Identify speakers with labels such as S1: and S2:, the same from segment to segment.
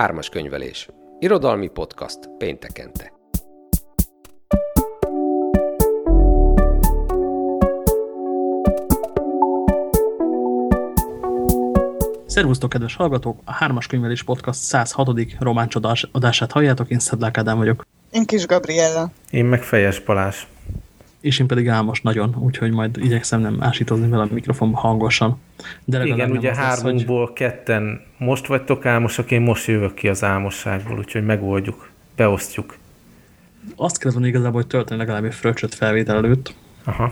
S1: Hármas könyvelés. Irodalmi podcast péntekente.
S2: Szervusztok, kedves hallgatók! A Hármas Könyvelés Podcast 106. román csodás adását halljátok, én Szedlák Ádám vagyok.
S3: Én Kis Gabriella.
S4: Én meg Fejes Balázs.
S2: És én pedig Álmos nagyon, úgyhogy majd igyekszem nem ásítozni vele a mikrofonba hangosan.
S4: De Igen, ugye hármunkból hogy... ketten most vagytok álmosok, én most jövök ki az álmosságból, úgyhogy megoldjuk, beosztjuk.
S2: Azt kellett volna igazából, hogy tölteni legalább egy fröccsöt felvétel előtt. Aha.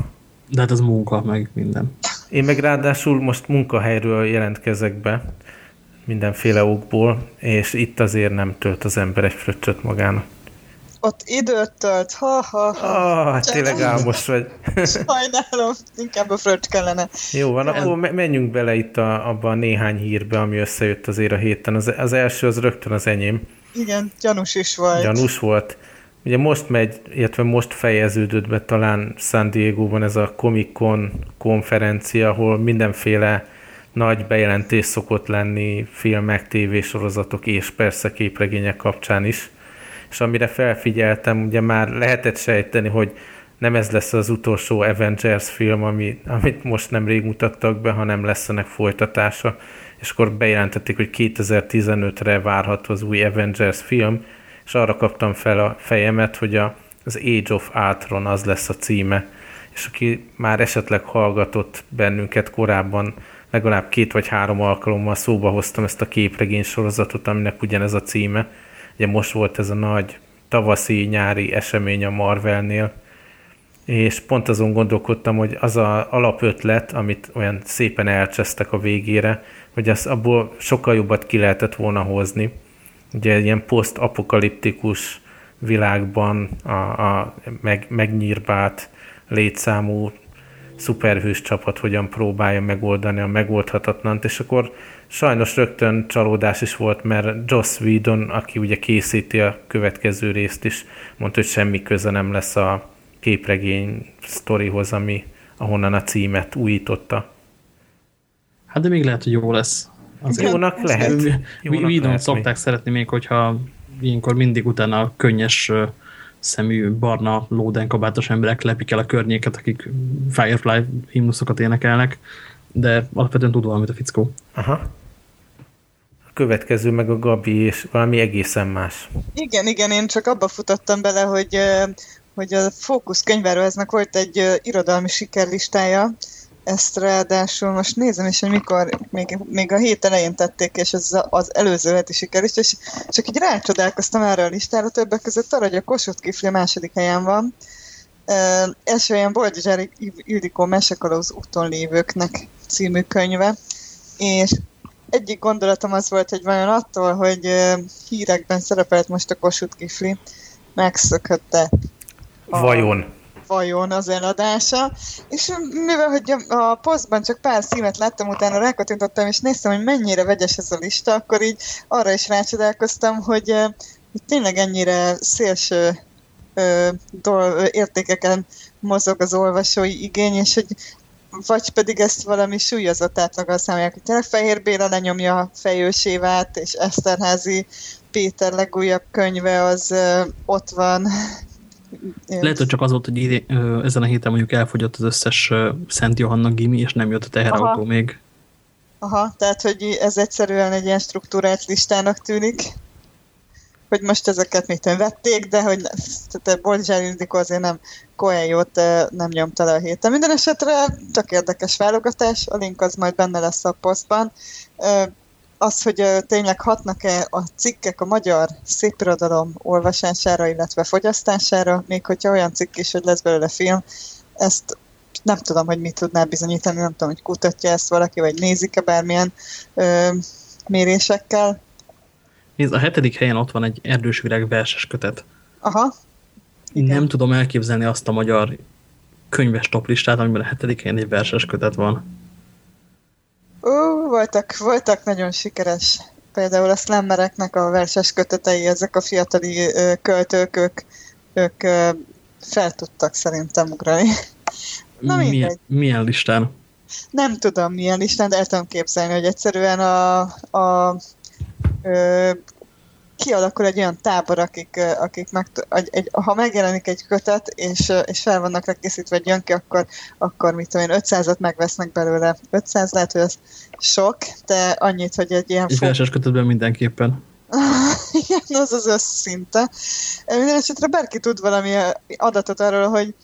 S2: De hát ez munka, meg minden.
S4: Én meg ráadásul most munkahelyről jelentkezek be, mindenféle okból, és itt azért nem tölt az ember egy fröccsöt magának.
S3: Ott időt tölt, ha-ha-ha.
S4: Ah, hát tényleg álmos vagy.
S3: Sajnálom, inkább a fröccs kellene.
S4: Jó van, akkor menjünk bele itt a, abban a néhány hírbe, ami összejött azért a héten. Az, az első az rögtön az enyém.
S3: Igen, gyanús is volt.
S4: Gyanús volt. Ugye most megy, illetve most fejeződött be talán San Diego-ban ez a Comic Con konferencia, ahol mindenféle nagy bejelentés szokott lenni filmek, tévésorozatok és persze képregények kapcsán is. És amire felfigyeltem, ugye már lehetett sejteni, hogy nem ez lesz az utolsó Avengers film, ami, amit most nemrég mutattak be, hanem lesz ennek folytatása. És akkor bejelentették, hogy 2015-re várható az új Avengers film, és arra kaptam fel a fejemet, hogy a, az Age of Ultron az lesz a címe, és aki már esetleg hallgatott bennünket korábban, legalább két vagy három alkalommal szóba hoztam ezt a képregény sorozatot, aminek ugyanez a címe. Ugye most volt ez a nagy tavaszi-nyári esemény a Marvelnél, és pont azon gondolkodtam, hogy az a alapötlet, amit olyan szépen elcsesztek a végére, hogy az abból sokkal jobbat ki lehetett volna hozni, ugye ilyen posztapokaliptikus világban a, a meg, megnyírbált létszámú szuperhős csapat hogyan próbálja megoldani a megoldhatatlant, és akkor sajnos rögtön csalódás is volt, mert Joss Whedon, aki ugye készíti a következő részt is, mondta, hogy semmi köze nem lesz a képregény sztorihoz, ami ahonnan a címet újította.
S2: Hát de még lehet, hogy jó lesz.
S4: Azért jónak lehet.
S2: Jónak szokták mi. szeretni még, hogyha ilyenkor mindig utána a könnyes szemű, barna, lóden kabátos emberek lepik el a környéket, akik Firefly himnuszokat énekelnek, de alapvetően tud valamit a fickó.
S4: Aha. Következő meg a Gabi, és valami egészen más.
S3: Igen, igen, én csak abba futottam bele, hogy, hogy a Fókusz könyvároznak volt egy irodalmi sikerlistája, ezt ráadásul most nézem is, hogy mikor, még, még a hét elején tették, és ez az előző heti siker is, és csak így rácsodálkoztam erre a listára, többek között arra, hogy a Kossuth Kifli második helyen van. Uh, első helyen Boldizsári Ildikó Mesekalóz úton lévőknek című könyve, és egyik gondolatom az volt, hogy vajon attól, hogy hírekben szerepelt most a Kossuth Kifli, megszökötte
S4: a, Vajon?
S3: vajon az eladása, és mivel hogy a posztban csak pár színet láttam, utána rákatintottam, és néztem, hogy mennyire vegyes ez a lista, akkor így arra is rácsodálkoztam, hogy, hogy tényleg ennyire szélső ö, dol, értékeken mozog az olvasói igény, és hogy vagy pedig ezt valami súlyozott átlaggal számolják, hogy tényleg Fehér Béla lenyomja fejősévát, és Eszterházi Péter legújabb könyve az ö, ott van.
S2: Lehet, hogy csak az volt, hogy idén, ezen a héten mondjuk elfogyott az összes Szent Johanna gimi, és nem jött a teherautó még.
S3: Aha, tehát, hogy ez egyszerűen egy ilyen struktúrált listának tűnik, hogy most ezeket mit vették, de hogy tehát Bolzsár Ildikó azért nem Coelho-t nem nyomta le a héten. Minden esetre tök érdekes válogatás, a link az majd benne lesz a posztban az, hogy tényleg hatnak-e a cikkek a magyar szépirodalom olvasására, illetve fogyasztására, még hogyha olyan cikk is, hogy lesz belőle film, ezt nem tudom, hogy mit tudná bizonyítani, nem tudom, hogy kutatja ezt valaki, vagy nézik-e bármilyen ö, mérésekkel.
S2: Nézd, a hetedik helyen ott van egy erdős virág verses kötet.
S3: Aha.
S2: Igen. Nem tudom elképzelni azt a magyar könyves toplistát, amiben a hetedik helyen egy verses kötet van.
S3: Ó, voltak, voltak nagyon sikeres. Például a slammereknek a verses kötetei, ezek a fiatali ö, költők, ők, ők ö, fel tudtak szerintem ugrani.
S2: Na milyen, milyen listán?
S3: Nem tudom milyen listán, de el tudom képzelni, hogy egyszerűen a, a ö, kialakul egy olyan tábor, akik, akik meg, egy, egy, ha megjelenik egy kötet, és, és fel vannak rá készítve, vagy jön ki, akkor, akkor mit tudom én, 500-at megvesznek belőle. 500 lehet, hogy ez sok, de annyit, hogy egy ilyen...
S2: Egy verses kötetben mindenképpen.
S3: Igen, az az összszinte. Minden esetre bárki tud valami adatot arról, hogy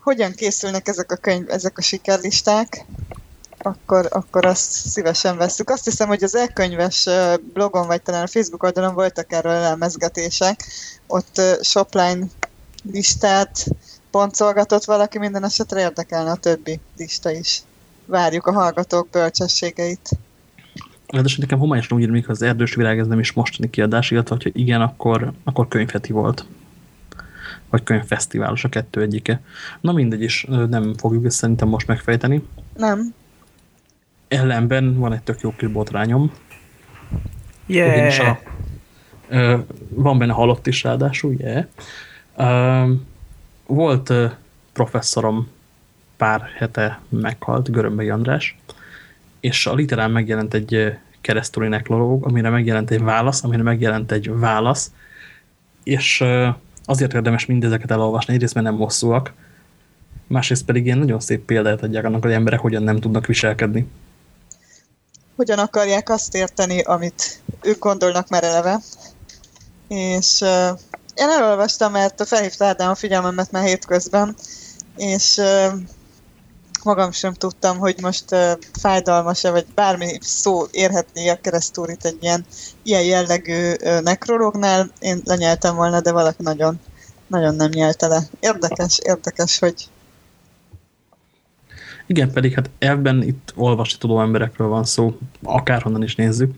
S3: hogyan készülnek ezek a könyv, ezek a sikerlisták, akkor, akkor azt szívesen veszük. Azt hiszem, hogy az elkönyves blogon, vagy talán a Facebook oldalon voltak erről elemezgetések. Ott shopline listát pontolgatott valaki, minden esetre érdekelne a többi lista is. Várjuk a hallgatók bölcsességeit.
S2: Ráadásul nekem homályosan úgy hogy az erdős virág ez nem is mostani kiadás, illetve ha igen, akkor, akkor könyvheti volt. Vagy könyvfesztiválos a kettő egyike. Na mindegy is, nem fogjuk ezt szerintem most megfejteni.
S3: Nem.
S2: Ellenben van egy tök jó kis botrányom.
S4: Yeah. A,
S2: ö, van benne halott is ráadásul, yeah. Ö, volt ö, professzorom pár hete meghalt, Görömbei András, és a literán megjelent egy keresztúri nekrológ, amire megjelent egy válasz, amire megjelent egy válasz, és azért érdemes mindezeket elolvasni, egyrészt mert nem hosszúak, másrészt pedig ilyen nagyon szép példát adják annak, hogy emberek hogyan nem tudnak viselkedni.
S3: Hogyan akarják azt érteni, amit ők gondolnak már eleve. És uh, én elolvastam, mert felhívta Ádám a figyelmemet már hétközben, és uh, magam sem tudtam, hogy most uh, fájdalmas-e, vagy bármi szó érhetné a keresztúrit egy ilyen, ilyen jellegű uh, nekrológnál. Én lenyeltem volna, de valaki nagyon, nagyon nem nyelte le. Érdekes, érdekes, hogy
S2: igen, pedig hát elvben itt olvasni tudó emberekről van szó, akárhonnan is nézzük.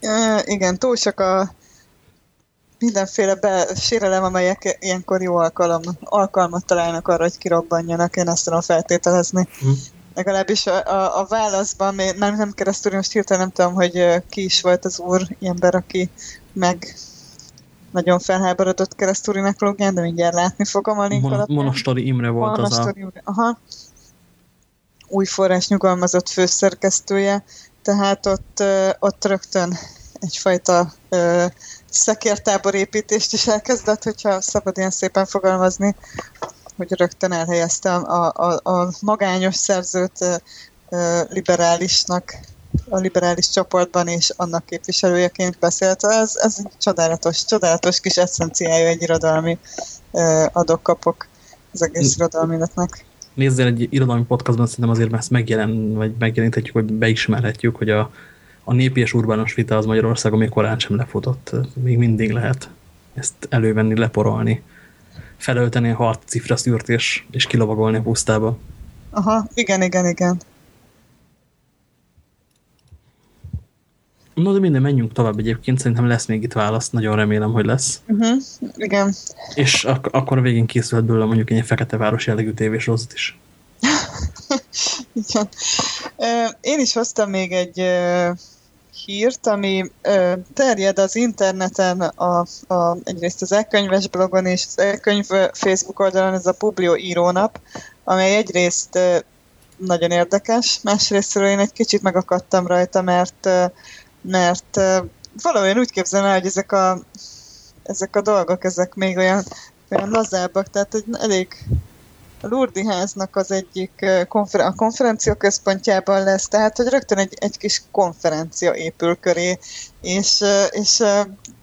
S3: E, igen, túl sok a mindenféle be, sérelem, amelyek ilyenkor jó alkalom, alkalmat találnak arra, hogy kirobbanjanak, én ezt tudom feltételezni. Hm. Legalábbis a, a, a válaszban, nem, nem keresztül, most hirtelen nem tudom, hogy ki is volt az úr, ember, aki meg nagyon felháborodott keresztúri nekrológián, de mindjárt látni fogom a link Mon
S2: Monostori Imre volt Monostori az a... Imre.
S3: Aha. Új forrás nyugalmazott főszerkesztője, tehát ott, ott rögtön egyfajta szekértábor építést is elkezdett, hogyha szabad ilyen szépen fogalmazni, hogy rögtön elhelyezte a, a, a magányos szerzőt liberálisnak, a liberális csoportban és annak képviselőjeként beszélt. Ez, ez egy csodálatos, csodálatos kis eszenciája egy irodalmi adok-kapok az egész irodalmiletnek.
S2: Nézzél egy irodalmi podcastban, szerintem azért ezt megjelen, vagy megjeleníthetjük, hogy beismerhetjük, hogy a, a népi és urbános vita az Magyarországon még korán sem lefutott. Még mindig lehet ezt elővenni, leporolni. Felölteni a hat cifra szűrt és, és kilovagolni a pusztába.
S3: Aha, igen, igen, igen.
S2: No, de minden, menjünk tovább egyébként. Szerintem lesz még itt válasz. Nagyon remélem, hogy lesz.
S3: Uh -huh. Igen.
S2: És ak akkor a végén készülhet belőle mondjuk egy fekete város jellegű tévésrozzat is.
S3: Igen. Én is hoztam még egy hírt, ami ö, terjed az interneten, a, a, egyrészt az e-könyves blogon és az e-könyv Facebook oldalon, ez a Publio írónap, amely egyrészt ö, nagyon érdekes, másrésztről én egy kicsit megakadtam rajta, mert, mert ö, valahol úgy képzelem el, hogy ezek a, ezek a dolgok, ezek még olyan, olyan lazábbak, tehát hogy elég a Lurdi háznak az egyik konfer- a konferencia központjában lesz, tehát hogy rögtön egy, egy kis konferencia épül köré, és, és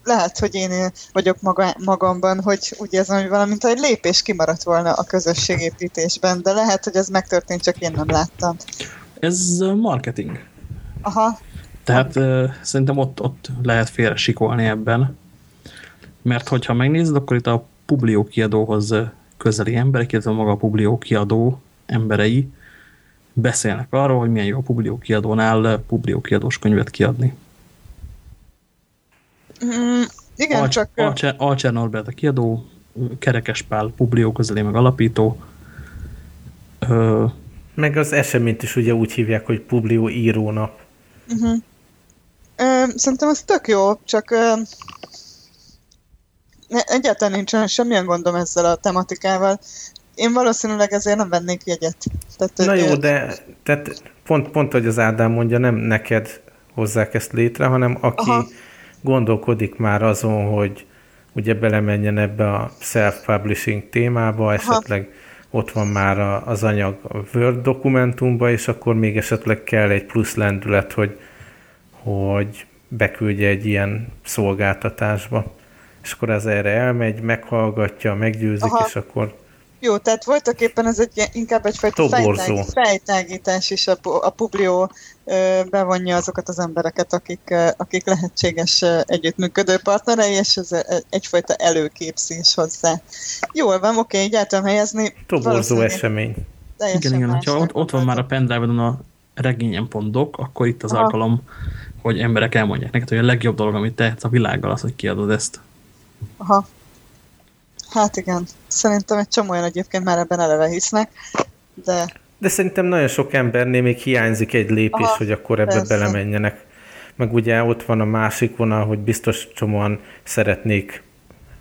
S3: lehet, hogy én vagyok maga, magamban, hogy úgy érzem, hogy valamint egy lépés kimaradt volna a közösségépítésben, de lehet, hogy ez megtörtént, csak én nem láttam.
S2: Ez marketing.
S3: Aha.
S2: Tehát uh, szerintem ott, ott lehet félre sikolni ebben. Mert hogyha megnézed, akkor itt a Publio kiadóhoz közeli emberek, illetve maga a Publio kiadó emberei beszélnek arról, hogy milyen jó a Publio kiadónál Publio kiadós könyvet kiadni.
S3: Mm, igen, Al csak...
S2: Alcser, Alcser Norbert a kiadó, Kerekes Pál Publio közeli meg alapító.
S4: Ö, meg az eseményt is ugye úgy hívják, hogy Publio írónap.
S3: Uh -huh. Ö, szerintem ez tök jó, csak ö, egyáltalán nincsen semmilyen gondom ezzel a tematikával. Én valószínűleg ezért nem vennék jegyet.
S4: Tehát, Na jó, de tehát pont, pont, hogy az Ádám mondja, nem neked hozzák ezt létre, hanem aki Aha. gondolkodik már azon, hogy ugye belemenjen ebbe a self-publishing témába, esetleg Aha. ott van már az anyag a Word dokumentumba, és akkor még esetleg kell egy plusz lendület, hogy, hogy beküldje egy ilyen szolgáltatásba. És akkor az erre elmegy, meghallgatja, meggyőzik, Aha. és akkor
S3: jó, tehát voltak éppen ez egy, inkább egyfajta fejtág, fejtágítás is, a, a Publio bevonja azokat az embereket, akik, akik lehetséges együttműködő partnerei, és ez egyfajta előképzés hozzá. Jól van, oké, így el tudom helyezni.
S4: Toborzó esemény.
S2: Igen, igen, ha ott, ott van már a pendrive-on a regényen.doc, akkor itt az Aha. alkalom, hogy emberek elmondják neked, hogy a legjobb dolog, amit tehetsz a világgal, az, hogy kiadod ezt.
S3: Aha. Hát igen, szerintem egy csomó olyan egyébként már ebben eleve hisznek, de...
S4: De szerintem nagyon sok embernél még hiányzik egy lépés, Aha, hogy akkor ebbe persze. belemenjenek. Meg ugye ott van a másik vonal, hogy biztos csomóan szeretnék,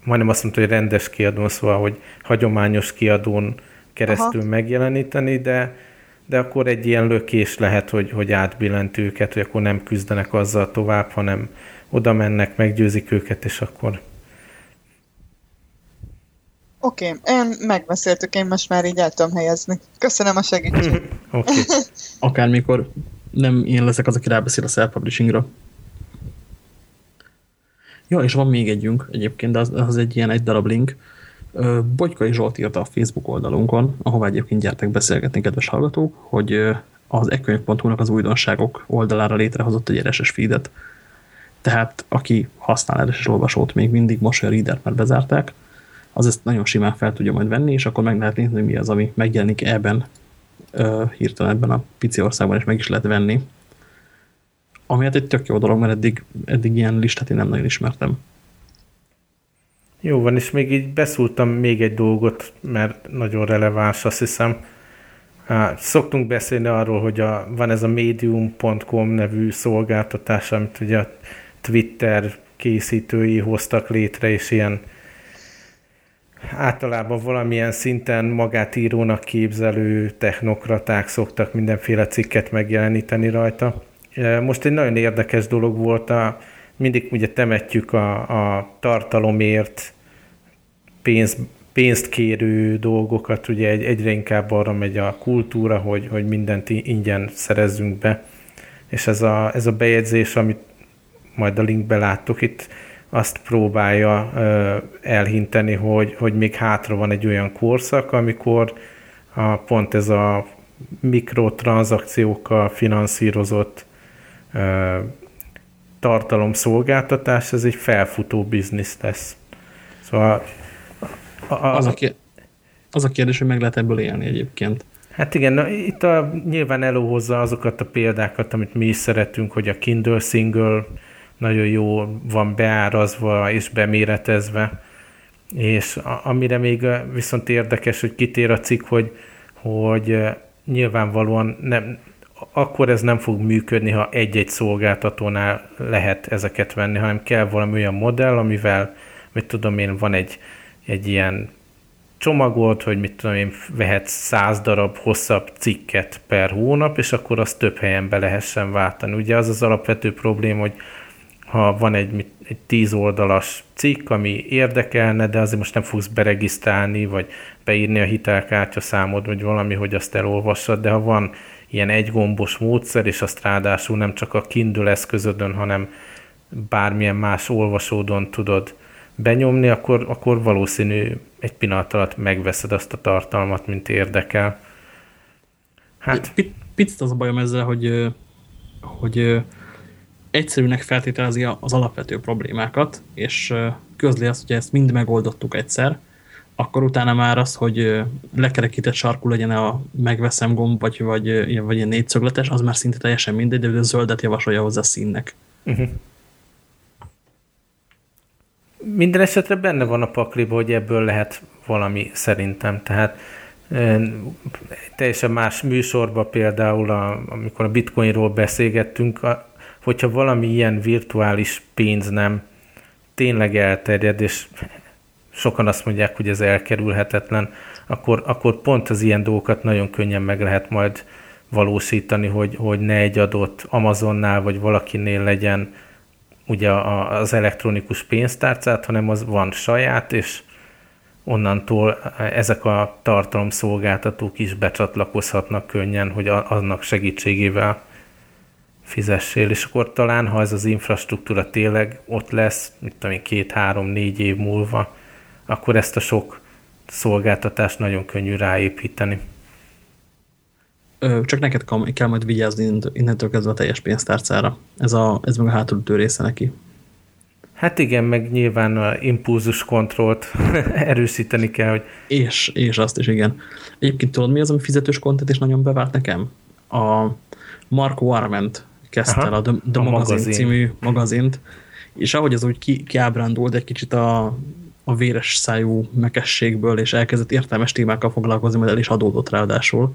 S4: majdnem azt mondta, hogy rendes kiadón, szóval, hogy hagyományos kiadón keresztül Aha. megjeleníteni, de, de akkor egy ilyen lökés lehet, hogy, hogy átbillent őket, hogy akkor nem küzdenek azzal tovább, hanem oda mennek, meggyőzik őket, és akkor
S3: Oké, okay. én megbeszéltük, én most már így el tudom helyezni. Köszönöm a segítséget.
S2: okay. Akármikor nem én leszek az, aki rábeszél a self-publishingra. Ja, és van még együnk egyébként, de az, az egy ilyen egy darab link. Bogykai Zsolt írta a Facebook oldalunkon, ahová egyébként gyertek beszélgetni, kedves hallgatók, hogy az ekönyv.hu-nak az újdonságok oldalára létrehozott egy RSS feedet. Tehát aki használ RSS olvasót, még mindig most a reader már bezárták, az ezt nagyon simán fel tudja majd venni, és akkor meg lehet nézni, hogy mi az, ami megjelenik ebben hirtelen ebben a pici országban, és meg is lehet venni. Ami hát egy tök jó dolog, mert eddig, eddig ilyen listát én nem nagyon ismertem.
S4: Jó van, és még így beszúrtam még egy dolgot, mert nagyon releváns, azt hiszem. Szoktunk beszélni arról, hogy a, van ez a medium.com nevű szolgáltatás, amit ugye a Twitter készítői hoztak létre, és ilyen általában valamilyen szinten magát írónak képzelő technokraták szoktak mindenféle cikket megjeleníteni rajta. Most egy nagyon érdekes dolog volt, a, mindig ugye temetjük a, a tartalomért pénz, pénzt kérő dolgokat, ugye egy, egyre inkább arra megy a kultúra, hogy, hogy mindent ingyen szerezzünk be. És ez a, ez a bejegyzés, amit majd a linkbe láttok itt, azt próbálja elhinteni, hogy, hogy még hátra van egy olyan korszak, amikor a, pont ez a mikrotranszakciókkal finanszírozott ö, tartalomszolgáltatás, ez egy felfutó biznisz lesz. Szóval
S2: a, a, az, a kérdés, az a kérdés, hogy meg lehet ebből élni egyébként.
S4: Hát igen, na, itt a, nyilván előhozza azokat a példákat, amit mi is szeretünk, hogy a Kindle single nagyon jó van beárazva és beméretezve, és amire még viszont érdekes, hogy kitér a cikk, hogy, hogy nyilvánvalóan nem, akkor ez nem fog működni, ha egy-egy szolgáltatónál lehet ezeket venni, hanem kell valami olyan modell, amivel, mit tudom én, van egy, egy ilyen csomagod, hogy mit tudom én, vehet száz darab hosszabb cikket per hónap, és akkor azt több helyen be lehessen váltani. Ugye az az alapvető probléma, hogy ha van egy, egy tíz oldalas cikk, ami érdekelne, de azért most nem fogsz beregisztrálni, vagy beírni a hitelkártya számod, vagy valami, hogy azt elolvassad, de ha van ilyen egygombos módszer, és azt ráadásul nem csak a Kindle eszközödön, hanem bármilyen más olvasódon tudod benyomni, akkor, akkor valószínű egy pillanat alatt megveszed azt a tartalmat, mint érdekel.
S2: Hát... Picit az a bajom ezzel, hogy, hogy egyszerűnek feltételezi az alapvető problémákat, és közli azt, hogy ezt mind megoldottuk egyszer, akkor utána már az, hogy lekerekített sarkú legyen a megveszem gomb, vagy, vagy, vagy ilyen négyszögletes, az már szinte teljesen mindegy, de a zöldet javasolja hozzá színnek. Uh -huh.
S4: Minden esetre benne van a pakliba, hogy ebből lehet valami szerintem. Tehát teljesen más műsorban például, a, amikor a bitcoinról beszélgettünk, a, hogyha valami ilyen virtuális pénz nem tényleg elterjed, és sokan azt mondják, hogy ez elkerülhetetlen, akkor, akkor pont az ilyen dolgokat nagyon könnyen meg lehet majd valósítani, hogy, hogy ne egy adott Amazonnál vagy valakinél legyen ugye az elektronikus pénztárcát, hanem az van saját, és onnantól ezek a tartalomszolgáltatók is becsatlakozhatnak könnyen, hogy annak segítségével fizessél, és akkor talán, ha ez az infrastruktúra tényleg ott lesz, mit tudom én, két, három, négy év múlva, akkor ezt a sok szolgáltatást nagyon könnyű ráépíteni.
S2: Csak neked kell majd vigyázni innentől kezdve a teljes pénztárcára. Ez, a, ez meg a hátulütő része neki.
S4: Hát igen, meg nyilván a impulzus kontrollt erősíteni kell, hogy...
S2: És, és azt is, igen. Egyébként tudod, mi az, ami fizetős kontent és nagyon bevált nekem? A Mark Warment kezdte Aha, el a The, The a magazin. című magazint, és ahogy az úgy ki, kiábrándult egy kicsit a, a véres szájú mekességből, és elkezdett értelmes témákkal foglalkozni, mert el is adódott ráadásul.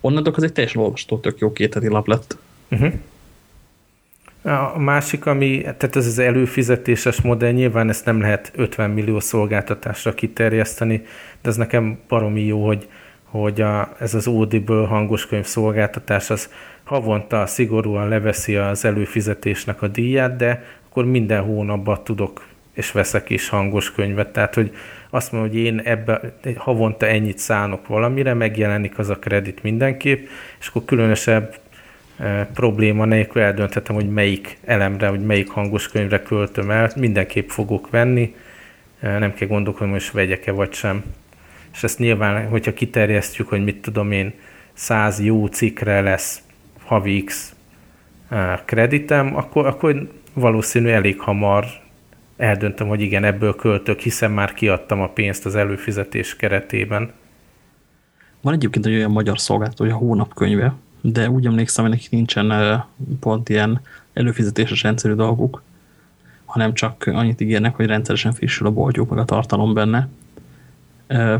S2: Onnantól az egy teljesen olvastó, tök jó kétheti lap lett. Uh
S4: -huh. A másik, ami, tehát ez az előfizetéses modell, nyilván ezt nem lehet 50 millió szolgáltatásra kiterjeszteni, de ez nekem baromi jó, hogy, hogy a, ez az Audible hangoskönyv szolgáltatás az havonta szigorúan leveszi az előfizetésnek a díját, de akkor minden hónapban tudok és veszek is hangos könyvet. Tehát, hogy azt mondom, hogy én ebbe havonta ennyit szánok valamire, megjelenik az a kredit mindenképp, és akkor különösebb e, probléma nélkül eldönthetem, hogy melyik elemre, hogy melyik hangos könyvre költöm el, mindenképp fogok venni, e, nem kell gondolkodni, hogy vegyek-e vagy sem. És ezt nyilván, hogyha kiterjesztjük, hogy mit tudom én, száz jó cikkre lesz havi X eh, kreditem, akkor, akkor valószínű elég hamar eldöntöm, hogy igen, ebből költök, hiszen már kiadtam a pénzt az előfizetés keretében.
S2: Van egyébként egy olyan magyar szolgáltató, hogy a hónapkönyve, de úgy emlékszem, hogy nekik nincsen pont ilyen előfizetéses rendszerű dolguk, hanem csak annyit ígérnek, hogy rendszeresen frissül a boltjuk, meg a tartalom benne.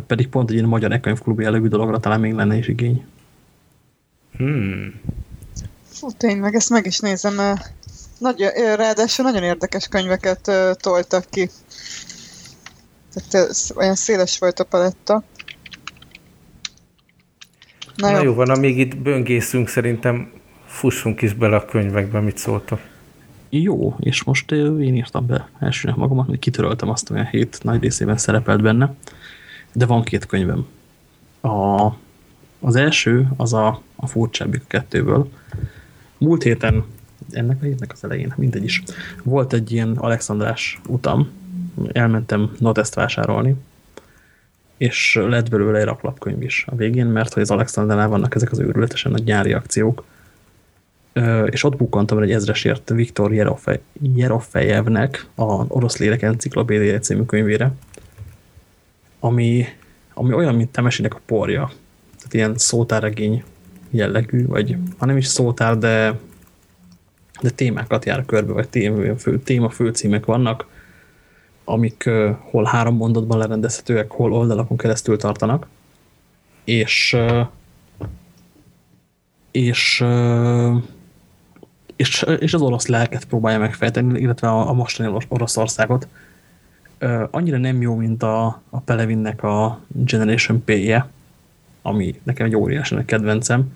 S2: Pedig pont egy ilyen magyar e-könyvklub jellegű dologra talán még lenne is igény.
S3: Hmm. Fú, tényleg, ezt meg is nézem. Nagy, ráadásul nagyon érdekes könyveket toltak ki. Tehát olyan széles volt a paletta.
S4: Na, Na jó. jó van, amíg itt böngészünk, szerintem fussunk is bele a könyvekbe, mit szóltok.
S2: Jó, és most én írtam be elsőnek magamat, hogy kitöröltem azt, olyan hét nagy részében szerepelt benne, de van két könyvem. A, az első az a, a furcsábbik a kettőből, múlt héten, ennek a hétnek az elején, mindegy is, volt egy ilyen Alexandrás utam, elmentem Notest vásárolni, és lett belőle egy raklapkönyv is a végén, mert hogy az Alexandernál vannak ezek az őrületesen nagy nyári akciók. És ott bukkantam egy ezresért Viktor Jerofejevnek a Orosz Lélek Enciklopédia című könyvére, ami, ami olyan, mint Temesinek a porja. Tehát ilyen szótárregény jellegű, vagy ha nem is szótár, de, de témákat jár körbe, vagy téma, fő, téma főcímek vannak, amik uh, hol három mondatban lerendezhetőek, hol oldalakon keresztül tartanak, és uh, és, uh, és, és az orosz lelket próbálja megfejteni, illetve a, a mostani Oroszországot. Uh, annyira nem jó, mint a, a Pelevinnek a Generation P-je, ami nekem egy óriási kedvencem,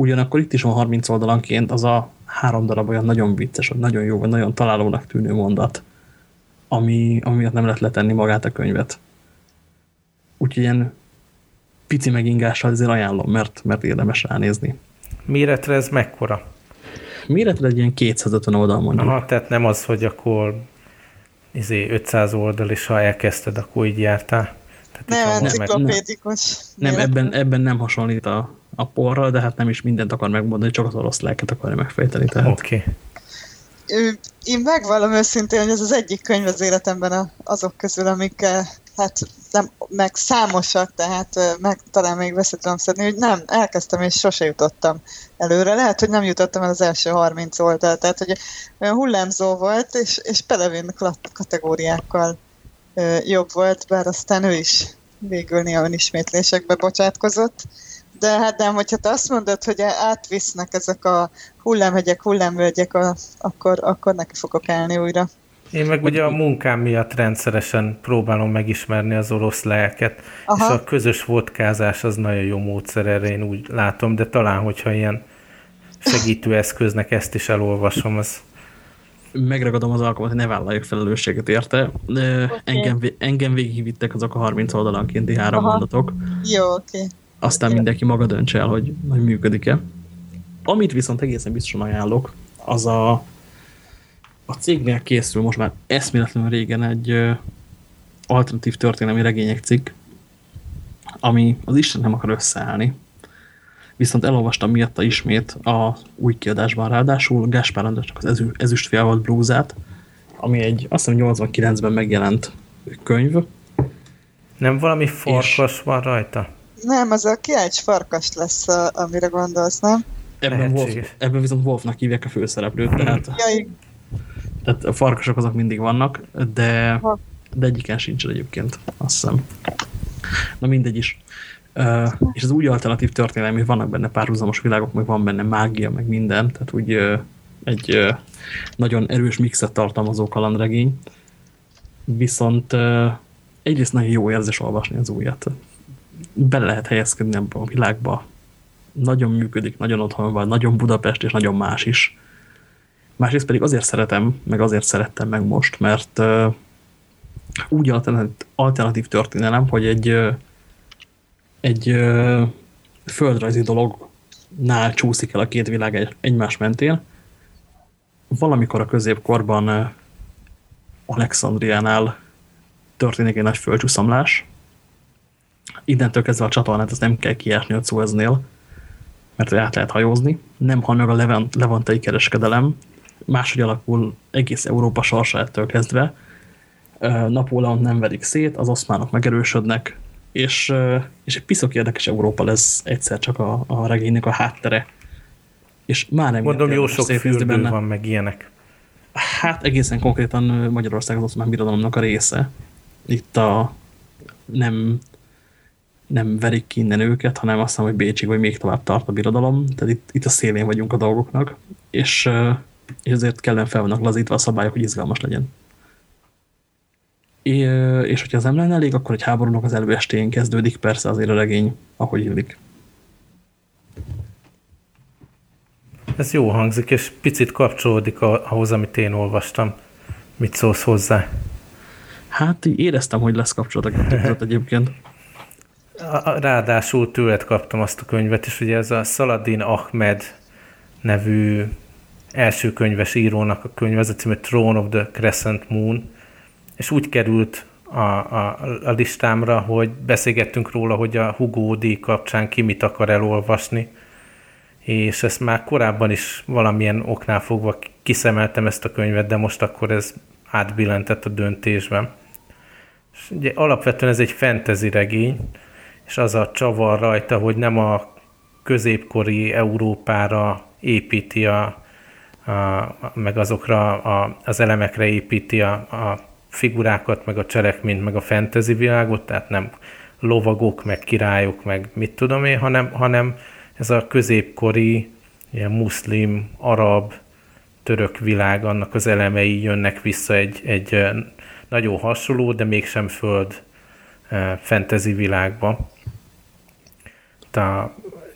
S2: Ugyanakkor itt is van 30 oldalanként az a három darab olyan nagyon vicces, vagy nagyon jó, vagy nagyon találónak tűnő mondat, ami, ami miatt nem lehet letenni magát a könyvet. Úgyhogy ilyen pici megingással azért ajánlom, mert, mert érdemes ránézni.
S4: Méretre ez mekkora?
S2: Méretre egy ilyen 250 oldal mondjuk.
S4: Aha, tehát nem az, hogy akkor izé 500 oldal, és ha elkezdted, akkor így jártál.
S3: Tehát nem, enciklopédikus.
S2: Nem, nem, ebben, ebben nem hasonlít a, a porral, de hát nem is mindent akar megmondani, csak az orosz lelket akarja megfejteni.
S4: Oké. Okay.
S3: Én megvallom őszintén, hogy ez az egyik könyv az életemben azok közül, amik hát nem, meg számosak, tehát meg talán még tudom szedni, hogy nem, elkezdtem és sose jutottam előre. Lehet, hogy nem jutottam el az első 30 oldal, tehát hogy olyan hullámzó volt, és, és Pelevin kategóriákkal jobb volt, bár aztán ő is végül néha önismétlésekbe bocsátkozott. De hát nem, hogyha te azt mondod, hogy átvisznek ezek a hullámhegyek, hullámvölgyek, akkor, akkor neki fogok állni újra.
S4: Én meg ugye a munkám miatt rendszeresen próbálom megismerni az orosz lelket, Aha. és a közös vodkázás az nagyon jó módszer erre, én úgy látom, de talán, hogyha ilyen segítő eszköznek ezt is elolvasom, az
S2: megragadom az alkalmat, hogy ne vállaljuk felelősséget érte. Okay. Engem, engem végigvittek azok a 30 oldalankénti három Aha. mondatok.
S3: Jó, oké. Okay.
S2: Aztán mindenki maga döntse el, hogy, hogy működik-e. Amit viszont egészen biztosan ajánlok, az a, a cégnél készül most már eszméletlenül régen egy alternatív történelmi regények cikk, ami az Isten nem akar összeállni. Viszont elolvastam miatta ismét a új kiadásban ráadásul Gáspár Andrásnak az ezü ezüstfél volt blúzát, ami egy azt hiszem 89-ben megjelent könyv.
S4: Nem valami farkas és... van rajta?
S3: Nem, az a kiács farkas lesz, a, amire gondolsz, nem?
S2: Ebben, Wolf, ebben viszont Wolfnak hívják a főszereplőt, tehát, ja, tehát a farkasok azok mindig vannak, de, de egyiken sincs egyébként, azt hiszem. Na mindegy is. Uh, és az úgy alternatív történelmi, hogy vannak benne párhuzamos világok, meg van benne mágia, meg minden, tehát úgy uh, egy uh, nagyon erős mixet tartalmazó kalandregény. Viszont uh, egyrészt nagyon jó érzés olvasni az újat. Bele lehet helyezkedni ebbe a világba. Nagyon működik, nagyon otthon van, nagyon Budapest, és nagyon más is. Másrészt pedig azért szeretem, meg azért szerettem meg most, mert uh, úgy alternatív, történelem, hogy egy, egy földrajzi dolognál csúszik el a két világ egymás mentén. Valamikor a középkorban Alexandriánál történik egy nagy földcsúszamlás. Innentől kezdve a csatornát ezt nem kell kiásni a Sueznél, mert át lehet hajózni. Nem hal meg a levant, levantai kereskedelem, máshogy alakul egész Európa sorsa ettől kezdve, Napóleon nem verik szét, az oszmánok megerősödnek, és, és egy piszok érdekes Európa lesz egyszer csak a, a regénynek a háttere. És már nem
S4: Mondom, jó sok fürdő benne. van, meg ilyenek.
S2: Hát egészen konkrétan Magyarország az oszmán birodalomnak a része. Itt a nem, nem verik ki innen őket, hanem azt hiszem, hogy Bécsig vagy még tovább tart a birodalom. Tehát itt, itt a szélén vagyunk a dolgoknak, és, és ezért kellene fel vannak lazítva a szabályok, hogy izgalmas legyen és hogyha az nem lenne elég, akkor egy háborúnak az előestéjén kezdődik, persze azért a regény, ahogy illik.
S4: Ez jó hangzik, és picit kapcsolódik ahhoz, amit én olvastam. Mit szólsz hozzá?
S2: Hát éreztem, hogy lesz kapcsolat a egyébként.
S4: Ráadásul tőled kaptam azt a könyvet, és ugye ez a Saladin Ahmed nevű első könyves írónak a könyv, ez a címe Throne of the Crescent Moon, és úgy került a, a, a listámra, hogy beszélgettünk róla, hogy a Hugo D kapcsán ki mit akar elolvasni, és ezt már korábban is valamilyen oknál fogva kiszemeltem ezt a könyvet, de most akkor ez átbillentett a döntésben. És ugye alapvetően ez egy fantasy regény, és az a csavar rajta, hogy nem a középkori Európára építi a, a, meg azokra a, az elemekre építi a, a figurákat, meg a cselekményt, meg a fantasy világot, tehát nem lovagok, meg királyok, meg mit tudom én, hanem, hanem ez a középkori, ilyen muszlim, arab, török világ, annak az elemei jönnek vissza egy, egy nagyon hasonló, de mégsem föld fantasy világba. Tehát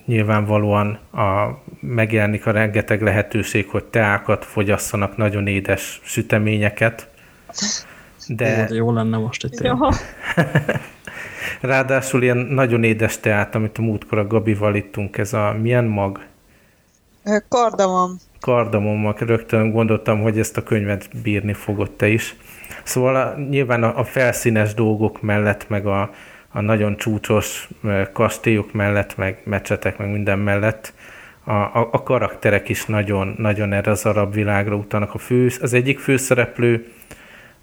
S4: nyilvánvalóan a, megjelenik a rengeteg lehetőség, hogy teákat fogyasszanak, nagyon édes süteményeket,
S2: de... Jó, de jó lenne most egy
S4: Ráadásul ilyen nagyon édes teát, amit a múltkor a Gabival ittunk, ez a milyen mag?
S3: Kardamom.
S4: Kardamom, rögtön gondoltam, hogy ezt a könyvet bírni fogod te is. Szóval a, nyilván a, a felszínes dolgok mellett, meg a, a nagyon csúcsos kastélyok mellett, meg mecsetek, meg minden mellett, a, a, a karakterek is nagyon, nagyon erre az arab világra utalnak. A fő, az egyik főszereplő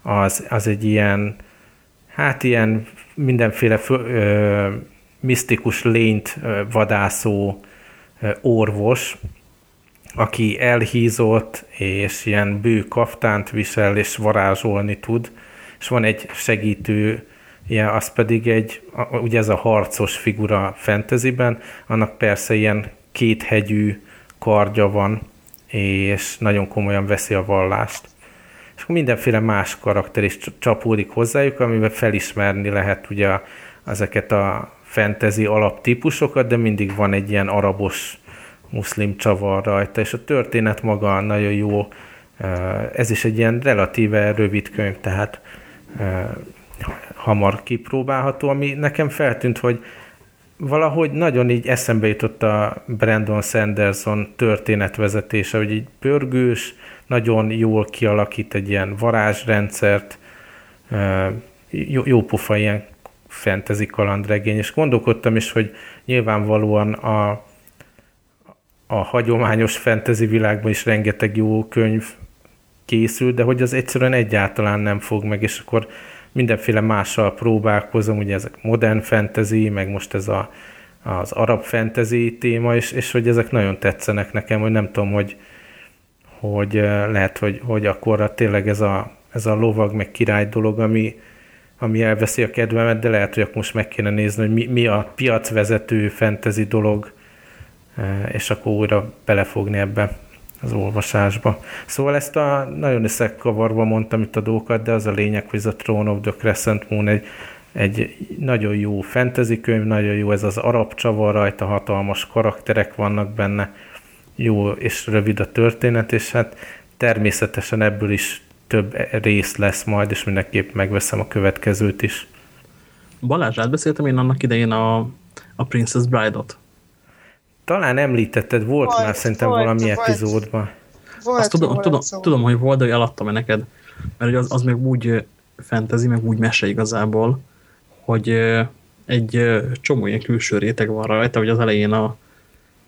S4: az, az egy ilyen, hát ilyen mindenféle fő, ö, misztikus lényt ö, vadászó ö, orvos, aki elhízott, és ilyen bő kaftánt visel, és varázsolni tud, és van egy segítő, ilyen, az pedig egy, ugye ez a harcos figura fantasyben, annak persze ilyen kéthegyű kardja van, és nagyon komolyan veszi a vallást. És akkor mindenféle más karakter is csapódik hozzájuk, amivel felismerni lehet ugye ezeket a fantasy alaptípusokat, de mindig van egy ilyen arabos muszlim csavar rajta, és a történet maga nagyon jó. Ez is egy ilyen relatíve rövid könyv, tehát hamar kipróbálható, ami nekem feltűnt, hogy valahogy nagyon így eszembe jutott a Brandon Sanderson történetvezetése, hogy így pörgős, nagyon jól kialakít egy ilyen varázsrendszert, jó, jó pofa ilyen fantasy kalandregény, és gondolkodtam is, hogy nyilvánvalóan a, a hagyományos fantasy világban is rengeteg jó könyv készül, de hogy az egyszerűen egyáltalán nem fog meg, és akkor mindenféle mással próbálkozom, ugye ezek modern fantasy, meg most ez a, az arab fantasy téma, és, és hogy ezek nagyon tetszenek nekem, hogy nem tudom, hogy, hogy lehet, hogy, hogy akkor tényleg ez a, ez a lovag, meg király dolog, ami, ami elveszi a kedvemet, de lehet, hogy akkor most meg kéne nézni, hogy mi, mi a piacvezető fantasy dolog, és akkor újra belefogni ebbe az olvasásba. Szóval ezt a nagyon összekavarva mondtam itt a dolgokat, de az a lényeg, hogy ez a Throne of the Crescent Moon egy, egy nagyon jó fantasy könyv, nagyon jó ez az arab csavar rajta, hatalmas karakterek vannak benne, jó és rövid a történet, és hát természetesen ebből is több rész lesz majd, és mindenképp megveszem a következőt is.
S2: Balázs, átbeszéltem én annak idején a, a Princess Bride-ot.
S4: Talán említetted, volt, volt már szerintem volt, valami volt. epizódban.
S2: Volt, Azt tudom, volt, tudom, szó. tudom, hogy volt, de eladtam -e neked. Mert az, az meg úgy fantasy, meg úgy mese igazából, hogy egy csomó ilyen külső réteg van rajta, hogy az elején a,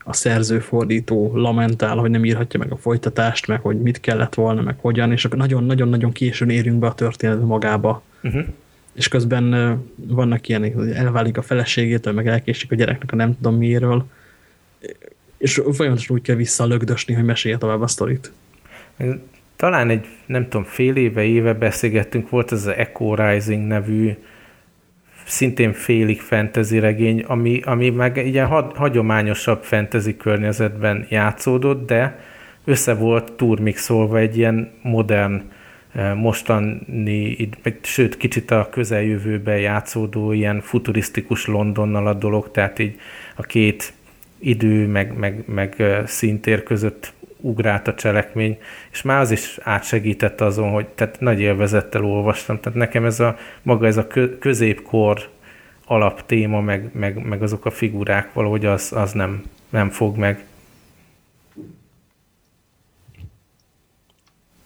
S2: a szerzőfordító lamentál, hogy nem írhatja meg a folytatást, meg hogy mit kellett volna, meg hogyan, és akkor nagyon-nagyon-nagyon későn érünk be a történet magába. Uh -huh. És közben vannak ilyen, hogy elválik a feleségétől, meg elkésik a gyereknek a nem tudom miéről, és folyamatosan úgy kell visszalögdösni, hogy mesélje tovább a sztorit.
S4: Talán egy, nem tudom, fél éve, éve beszélgettünk, volt ez az Echo Rising nevű szintén félig fantasy regény, ami, ami meg ilyen hagyományosabb fantasy környezetben játszódott, de össze volt turmixolva egy ilyen modern, eh, mostani, sőt kicsit a közeljövőben játszódó ilyen futurisztikus Londonnal a dolog, tehát így a két idő, meg, meg, meg szintér között ugrált a cselekmény, és már az is átsegített azon, hogy tehát nagy élvezettel olvastam, tehát nekem ez a maga ez a középkor alaptéma, meg, meg, meg azok a figurák valahogy az, az nem, nem fog meg.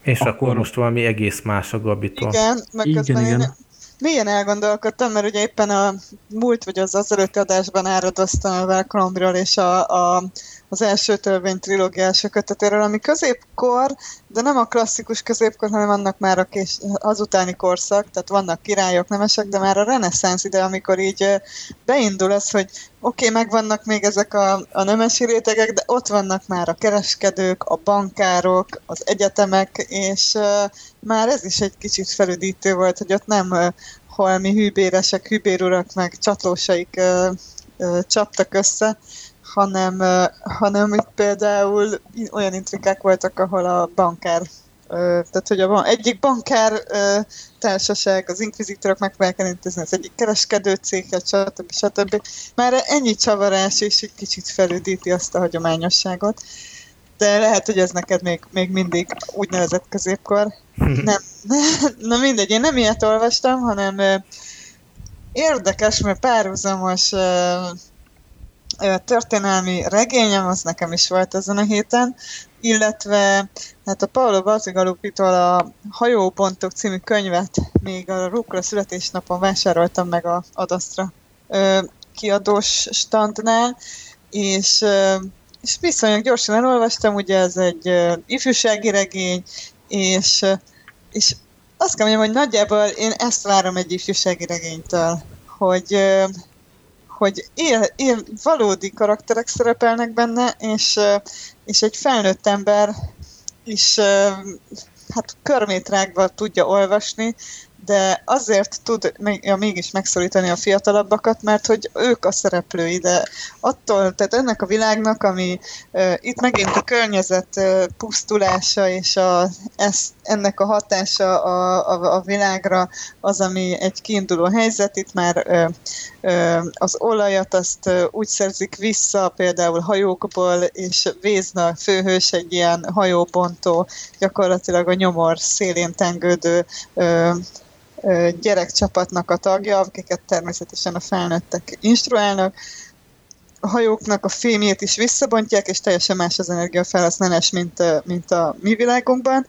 S4: És akkor, akkor most valami egész más a Gabitól.
S3: Igen, meg igen, igen. Én mélyen elgondolkodtam, mert ugye éppen a múlt vagy az az előtti adásban áradoztam a Welcome-ról és a, a az első törvény trilógia első kötetéről, ami középkor, de nem a klasszikus középkor, hanem annak már a kés, az utáni korszak, tehát vannak királyok, nemesek, de már a reneszánsz ide, amikor így beindul ez, hogy oké, okay, megvannak még ezek a, a nemesi rétegek, de ott vannak már a kereskedők, a bankárok, az egyetemek, és uh, már ez is egy kicsit felüdítő volt, hogy ott nem uh, holmi hűbéresek, hűbérurak, meg csatlósaik uh, uh, csaptak össze, hanem, hanem itt például olyan intrikák voltak, ahol a bankár tehát, hogy a egyik bankár társaság, az inkvizitorok megpróbálják elintézni az egyik kereskedő céget, stb. stb. Már ennyi csavarás is egy kicsit felüdíti azt a hagyományosságot. De lehet, hogy ez neked még, még mindig úgynevezett középkor. nem, na mindegy, én nem ilyet olvastam, hanem érdekes, mert párhuzamos történelmi regényem, az nekem is volt ezen a héten, illetve hát a Paolo Bazigalupitól a Hajópontok című könyvet még a Rukra születésnapon vásároltam meg a Adasztra kiadós standnál, és, és viszonylag gyorsan elolvastam, ugye ez egy ifjúsági regény, és, és azt kell mondjam, hogy nagyjából én ezt várom egy ifjúsági regénytől, hogy hogy él, él, valódi karakterek szerepelnek benne, és, és egy felnőtt ember is hát körmét rágva tudja olvasni, de azért tud ja, mégis megszólítani a fiatalabbakat, mert hogy ők a szereplői, de attól, tehát ennek a világnak, ami uh, itt megint a környezet uh, pusztulása és a, ez, ennek a hatása a, a, a világra az, ami egy kiinduló helyzet, itt már uh, uh, az olajat azt uh, úgy szerzik vissza, például hajókból, és Vézna főhős egy ilyen hajóbontó, gyakorlatilag a nyomor szélén tengődő uh, gyerekcsapatnak a tagja, akiket természetesen a felnőttek instruálnak. A hajóknak a fémjét is visszabontják, és teljesen más az energiafelhasználás, mint, mint a mi világunkban.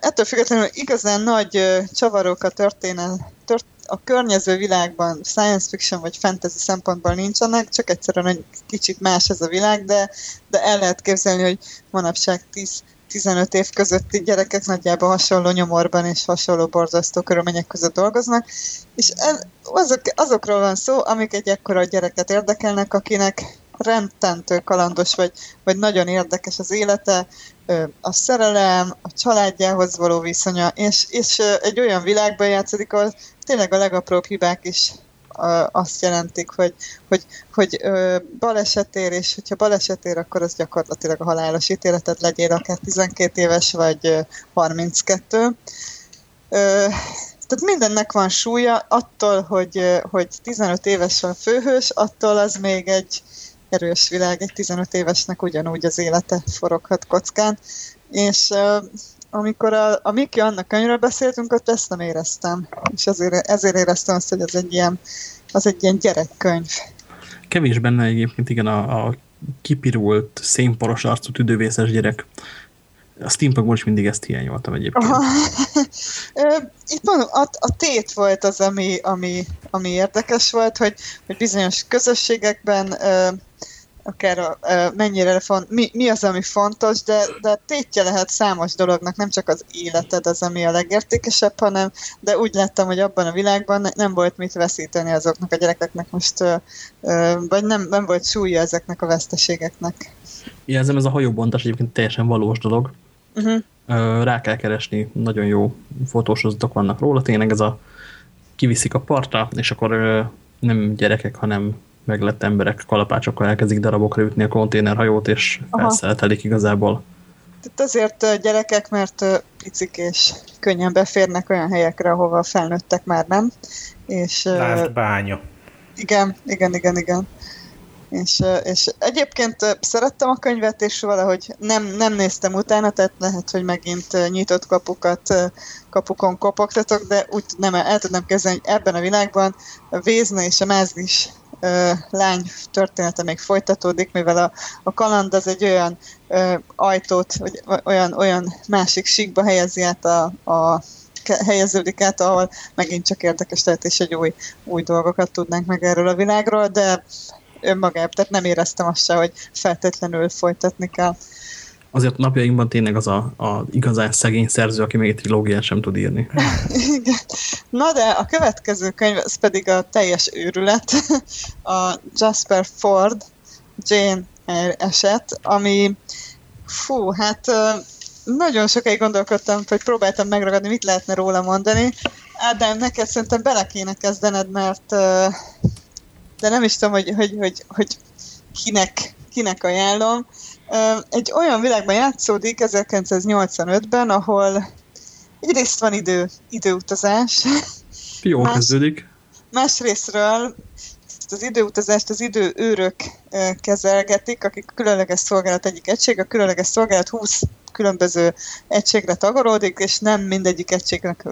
S3: Ettől függetlenül igazán nagy csavarok a történet, tört, a környező világban science fiction vagy fantasy szempontból nincsenek, csak egyszerűen egy kicsit más ez a világ, de, de el lehet képzelni, hogy manapság 10 15 év közötti gyerekek nagyjából hasonló nyomorban és hasonló borzasztó körülmények között dolgoznak, és azok, azokról van szó, amik egy ekkora gyereket érdekelnek, akinek rendtentő kalandos, vagy, vagy nagyon érdekes az élete, a szerelem, a családjához való viszonya, és, és egy olyan világban játszik, ahol tényleg a legapróbb hibák is azt jelentik, hogy, hogy, hogy balesetér, és hogyha balesetér, akkor az gyakorlatilag a halálos ítéletet legyél akár 12 éves, vagy 32. Tehát mindennek van súlya, attól, hogy, hogy 15 éves van főhős, attól az még egy erős világ, egy 15 évesnek ugyanúgy az élete foroghat kockán, és amikor a, a Miki annak könyvről beszéltünk, ott ezt nem éreztem. És ezért, ezért éreztem azt, hogy ez egy ilyen, az egy ilyen gyerekkönyv.
S2: Kevés benne egyébként, igen, a, a kipirult, szénporos arcú tüdővészes gyerek. A steampunkból is mindig ezt hiányoltam egyébként. Aha.
S3: Itt mondom, a, a tét volt az, ami, ami, ami érdekes volt, hogy, hogy bizonyos közösségekben akár a, mennyire font, mi, mi az, ami fontos, de, de tétje lehet számos dolognak, nem csak az életed az, ami a legértékesebb, hanem de úgy láttam, hogy abban a világban nem volt mit veszíteni azoknak a gyerekeknek most, vagy nem, nem volt súlya ezeknek a veszteségeknek.
S2: Jelzem, ez a hajóbontás egyébként teljesen valós dolog. Uh-huh. Rá kell keresni, nagyon jó fotósozdatok vannak róla, tényleg ez a kiviszik a partra, és akkor nem gyerekek, hanem meglett emberek kalapácsokkal elkezdik darabokra ütni a konténerhajót, és felszeletelik igazából.
S3: Tehát azért gyerekek, mert picik és könnyen beférnek olyan helyekre, ahova a felnőttek már nem. És,
S4: Lásd bánya.
S3: Igen, igen, igen, igen. És, és egyébként szerettem a könyvet, és valahogy nem, nem néztem utána, tehát lehet, hogy megint nyitott kapukat, kapukon kopogtatok, de úgy nem el tudnám kezdeni, hogy ebben a világban a Vézna és a Mázlis lány története még folytatódik, mivel a, a kaland az egy olyan ö, ajtót, vagy olyan, olyan másik síkba helyezi át a, a helyeződik át, ahol megint csak érdekes lehet, és egy új, új dolgokat tudnánk meg erről a világról, de önmagában, tehát nem éreztem azt se, hogy feltétlenül folytatni kell
S2: azért napjainkban tényleg az a, a igazán szegény szerző, aki még egy trilógiát sem tud írni.
S3: Igen. Na de a következő könyv, ez pedig a teljes őrület, a Jasper Ford, Jane eset, ami fú, hát nagyon sokáig gondolkodtam, hogy próbáltam megragadni, mit lehetne róla mondani. Ádám, neked szerintem bele kéne kezdened, mert de nem is tudom, hogy, hogy, hogy, hogy kinek, kinek ajánlom egy olyan világban játszódik 1985-ben, ahol egyrészt van idő, időutazás.
S2: Jó más, kezdődik.
S3: Másrésztről az időutazást az időőrök kezelgetik, akik a különleges szolgálat egyik egység, a különleges szolgálat 20 különböző egységre tagolódik, és nem mindegyik egységnek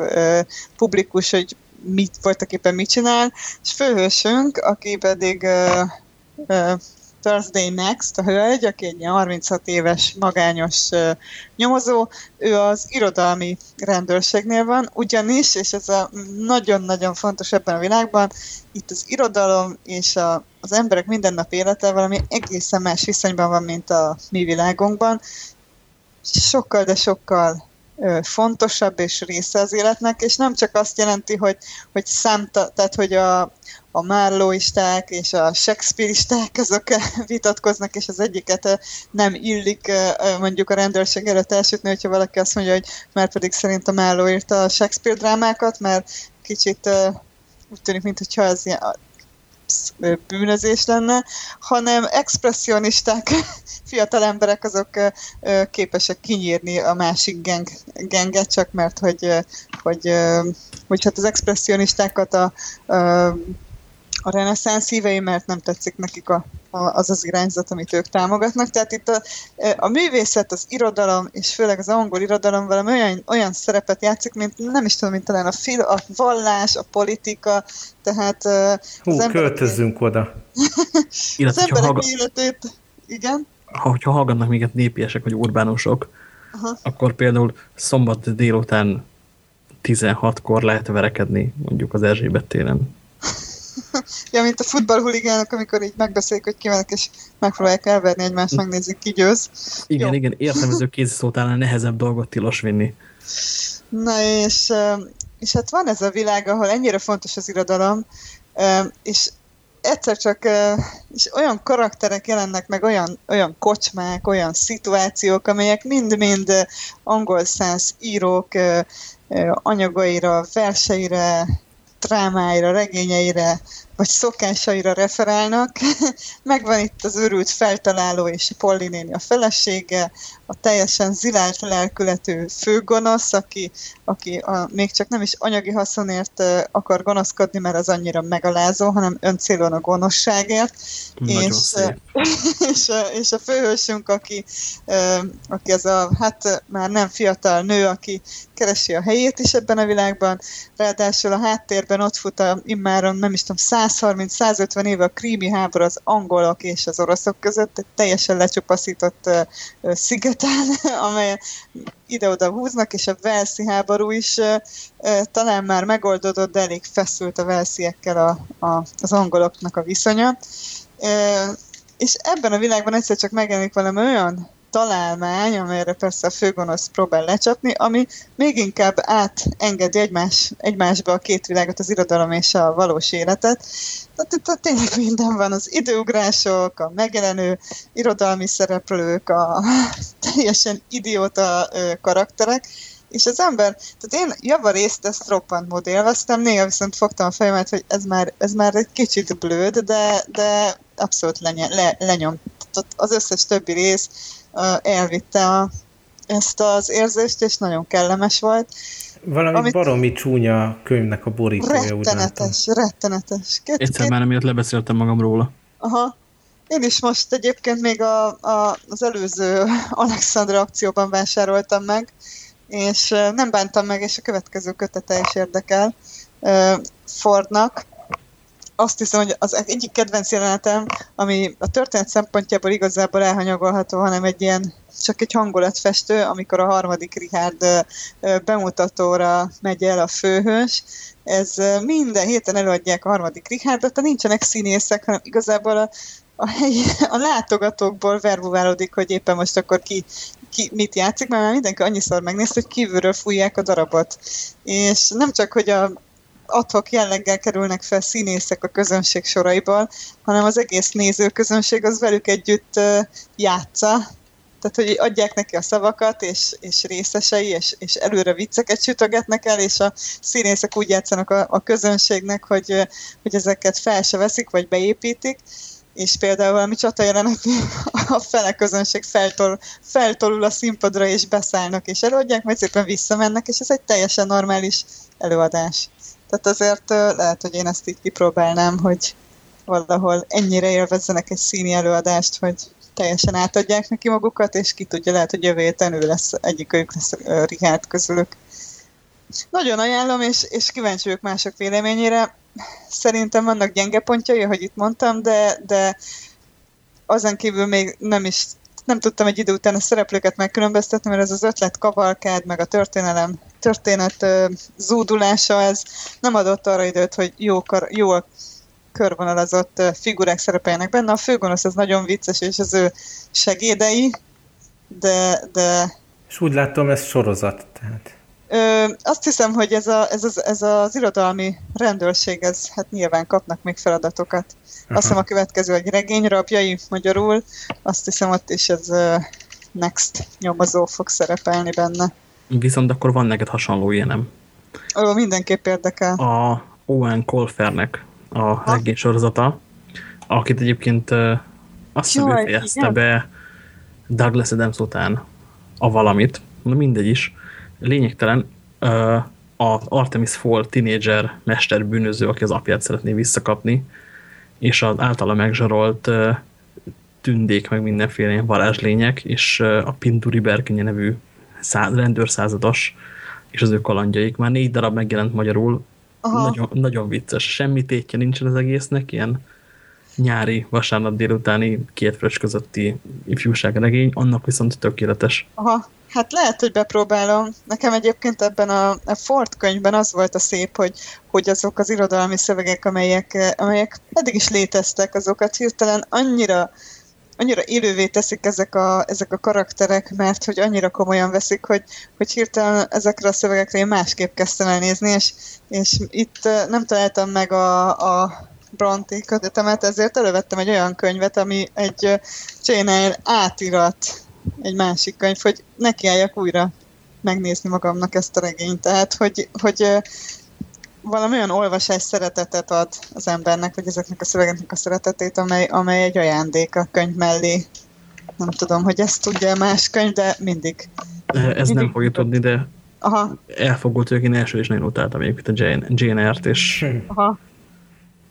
S3: publikus, hogy mit, voltak éppen mit csinál, és főhősünk, aki pedig Thursday Next, a hölgy, aki egy ilyen 36 éves magányos nyomozó, ő az irodalmi rendőrségnél van, ugyanis, és ez a nagyon-nagyon fontos ebben a világban, itt az irodalom és a, az emberek mindennap élete valami egészen más viszonyban van, mint a mi világunkban. Sokkal, de sokkal fontosabb és része az életnek, és nem csak azt jelenti, hogy, hogy számta, tehát hogy a, a márlóisták és a shakespeareisták azok vitatkoznak, és az egyiket nem illik mondjuk a rendőrség előtt elsütni, hogyha valaki azt mondja, hogy már pedig szerint a Márló írta a Shakespeare drámákat, mert kicsit úgy tűnik, mintha ez ilyen bűnözés lenne, hanem expressionisták, fiatal emberek azok képesek kinyírni a másik gang, genget, csak mert hogy, hogy, hogy hát az expressionistákat a, a a reneszánsz hívei, mert nem tetszik nekik a, a, az az irányzat, amit ők támogatnak. Tehát itt a, a művészet, az irodalom, és főleg az angol irodalom valami olyan, olyan szerepet játszik, mint nem is tudom, mint talán a, fil, a vallás, a politika, tehát
S4: Hú, az költözzünk emberek... oda.
S3: az emberek hallgat... életét, igen.
S2: Ha, hogyha hallgatnak minket népiesek vagy urbánusok, Aha. akkor például szombat délután 16-kor lehet verekedni mondjuk az Erzsébet téren.
S3: ja, mint a futballhuligánok, amikor így megbeszélik, hogy kimennek, és megpróbálják elverni egymást, megnézzük, ki győz.
S2: Igen, Jó. igen, értelmező kéziszó talán nehezebb dolgot tilos vinni.
S3: Na és, és hát van ez a világ, ahol ennyire fontos az irodalom, és egyszer csak és olyan karakterek jelennek meg, olyan, olyan kocsmák, olyan szituációk, amelyek mind-mind angol száz írók anyagaira, verseire, drámáira, regényeire, vagy szokásaira referálnak. Megvan itt az őrült feltaláló és a Pollinéni a felesége, a teljesen zilált lelkületű főgonosz, aki, aki a, még csak nem is anyagi haszonért akar gonoszkodni, mert az annyira megalázó, hanem öncélon a gonoszságért. és, és, a, és a főhősünk, aki, aki ez a, hát már nem fiatal nő, aki keresi a helyét is ebben a világban, ráadásul a háttérben ott fut a immáron, nem is tudom, 130-150 éve a krími háború az angolok és az oroszok között, egy teljesen lecsupaszított uh, szigeten, amely ide-oda húznak, és a Velszi háború is talán már megoldódott, de elég feszült a Velsziekkel a, a, az angoloknak a viszonya. És ebben a világban egyszer csak megjelenik valami olyan találmány, amelyre persze a főgonosz próbál lecsapni, ami még inkább átengedi egymás, egymásba a két világot, az irodalom és a valós életet. Tehát itt tényleg minden van, az időugrások, a megjelenő irodalmi szereplők, a teljesen idióta karakterek, és az ember, tehát én javarészt ezt roppant mód élveztem, néha viszont fogtam a fejemet, hogy ez már, ez már egy kicsit blőd, de, de abszolút lenye, le, lenyom. Tehát az összes többi rész elvitte a, ezt az érzést, és nagyon kellemes volt.
S4: Valami amit baromi csúnya könyvnek a borítója.
S3: Rettenetes, rettenetes.
S2: Két, Egyszer két... már emiatt lebeszéltem magam róla.
S3: Aha. Én is most egyébként még a, a, az előző Alexandra akcióban vásároltam meg, és nem bántam meg, és a következő kötete is érdekel Fordnak azt hiszem, hogy az egyik kedvenc jelenetem, ami a történet szempontjából igazából elhanyagolható, hanem egy ilyen, csak egy hangulatfestő, amikor a harmadik Richard bemutatóra megy el a főhős. Ez minden héten előadják a harmadik Richardot, de nincsenek színészek, hanem igazából a, a, helyi, a látogatókból verbuválódik, hogy éppen most akkor ki, ki mit játszik, mert már mindenki annyiszor megnézte, hogy kívülről fújják a darabot. És nem csak, hogy a adhok jelleggel kerülnek fel színészek a közönség soraiból, hanem az egész nézőközönség az velük együtt játsza, tehát, hogy adják neki a szavakat, és, és részesei, és, és előre vicceket sütögetnek el, és a színészek úgy játszanak a, a közönségnek, hogy, hogy ezeket fel se veszik, vagy beépítik, és például valami csata jelenet, a fele közönség feltol, feltolul a színpadra, és beszállnak, és előadják, majd szépen visszamennek, és ez egy teljesen normális előadás. Tehát azért lehet, hogy én ezt így kipróbálnám, hogy valahol ennyire élvezzenek egy színi előadást, hogy teljesen átadják neki magukat, és ki tudja, lehet, hogy jövő héten ő lesz, egyikőjük lesz Richard közülük. Nagyon ajánlom, és, és kíváncsi vagyok mások véleményére. Szerintem vannak gyenge pontjai, ahogy itt mondtam, de, de azon kívül még nem is nem tudtam egy idő után a szereplőket megkülönböztetni, mert ez az ötlet kavalkád, meg a történelem, történet zúdulása, ez nem adott arra időt, hogy jó, jó körvonalazott figurák szerepeljenek benne. A főgonosz ez nagyon vicces, és az ő segédei, de, de
S4: És úgy látom, ez sorozat, tehát.
S3: Ö, azt hiszem, hogy ez, a, ez, az, ez az irodalmi rendőrség, ez hát nyilván kapnak még feladatokat. Aha. Azt hiszem a következő egy regény rabjai magyarul, azt hiszem ott is ez uh, Next nyomozó fog szerepelni benne.
S2: Viszont akkor van neked hasonló ilyenem.
S3: Ó, mindenképp érdekel.
S2: A Owen Colfernek a regény sorozata, akit egyébként azt hiszem ő fejezte be Douglas Adams után a valamit, na mindegy is, lényegtelen, a Artemis Fall tínédzser mester bűnöző, aki az apját szeretné visszakapni, és az általa megzsarolt tündék, meg mindenféle varázslények, és a Pinturi Berkenye nevű száz, rendőrszázados, és az ő kalandjaik. Már négy darab megjelent magyarul, nagyon, nagyon vicces. Semmi tétje nincsen az egésznek, ilyen nyári, vasárnap délutáni két fröccs közötti ifjúságregény, annak viszont tökéletes.
S3: Aha, hát lehet, hogy bepróbálom. Nekem egyébként ebben a, a Ford könyvben az volt a szép, hogy, hogy azok az irodalmi szövegek, amelyek, amelyek eddig is léteztek, azokat hirtelen annyira annyira élővé teszik ezek a, ezek a karakterek, mert hogy annyira komolyan veszik, hogy, hogy hirtelen ezekre a szövegekre én másképp kezdtem el nézni, és, és itt nem találtam meg a, a Bronte kötetemet, ezért elővettem egy olyan könyvet, ami egy Eyre átirat, egy másik könyv, hogy nekiálljak újra megnézni magamnak ezt a regényt. Tehát, hogy, hogy valami olyan olvasás szeretetet ad az embernek, vagy ezeknek a szövegeknek a szeretetét, amely, amely egy ajándék a könyv mellé. Nem tudom, hogy ezt tudja más könyv, de mindig.
S2: Ez mindig nem fogja tudni, de Aha. elfogult hogy én első is nagyon utáltam még, a Jane, Jane Eyre-t, és
S3: Aha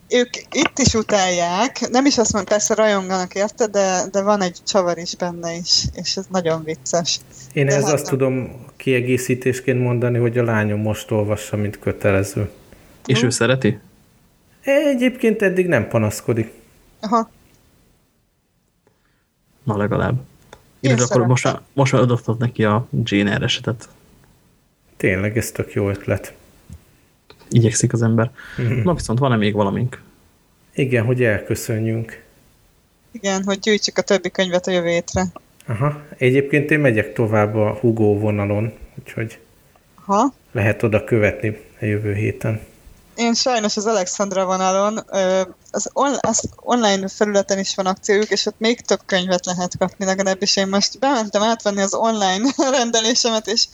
S3: ők itt is utálják, nem is azt mondom, persze rajonganak érte, de, de van egy csavar is benne is, és ez nagyon vicces.
S4: Én
S3: de
S4: ez hát azt nem. tudom kiegészítésként mondani, hogy a lányom most olvassa, mint kötelező.
S2: És hm. ő szereti?
S4: Egyébként eddig nem panaszkodik.
S3: Aha.
S2: Na legalább. Én akkor most most adott neki a Jane esetet.
S4: Tényleg, ez tök jó ötlet
S2: igyekszik az ember. Mm-hmm. Na viszont van-e még valamink?
S4: Igen, hogy elköszönjünk.
S3: Igen, hogy gyűjtsük a többi könyvet a jövő hétre.
S4: Aha, egyébként én megyek tovább a Hugo vonalon, úgyhogy Aha. lehet oda követni a jövő héten.
S3: Én sajnos az Alexandra vonalon, az, on, az online felületen is van akciójuk, és ott még több könyvet lehet kapni, legalábbis én most bementem átvenni az online rendelésemet, és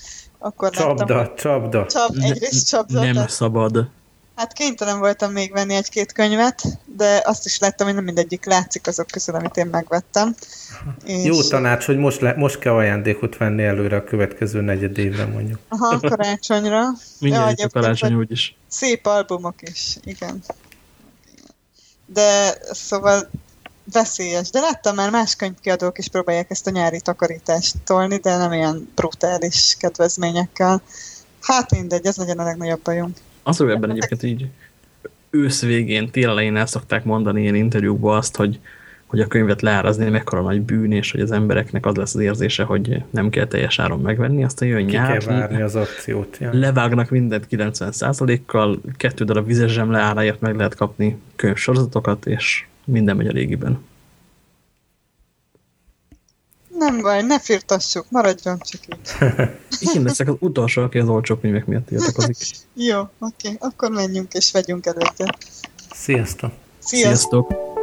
S3: akkor
S4: csapda, láttam. Csapda,
S3: Csap, egyrészt csapda.
S2: Nem tehát, szabad.
S3: Hát kénytelen voltam még venni egy-két könyvet, de azt is láttam, hogy nem mindegyik látszik azok közül, amit én megvettem.
S4: És... Jó tanács, hogy most, le, most kell ajándékot venni előre a következő negyed évre mondjuk.
S3: Aha, karácsonyra.
S2: Mindjárt ja, a karácsony úgyis.
S3: Szép albumok is, igen. De szóval veszélyes. De láttam már más könyvkiadók is próbálják ezt a nyári takarítást tolni, de nem ilyen brutális kedvezményekkel. Hát mindegy, ez legyen a legnagyobb bajunk.
S2: Az, hogy ebben egyébként így ősz végén, tél elején el szokták mondani ilyen interjúkban azt, hogy, hogy a könyvet leárazni mekkora nagy bűn, és hogy az embereknek az lesz az érzése, hogy nem kell teljes áron megvenni, aztán jön nyár.
S4: kell várni az akciót. Ja.
S2: Levágnak mindent 90%-kal, kettő darab vizes zsemle áráért meg lehet kapni könyvsorozatokat, és minden megy a régiben.
S3: Nem baj, ne firtassuk, maradjon csak így.
S2: Én leszek az utolsó, aki az olcsó könyvek miatt tiltakozik.
S3: Jó, oké, okay. akkor menjünk és vegyünk el egyet.
S4: Sziasztok!
S3: Sziasztok! Sziasztok.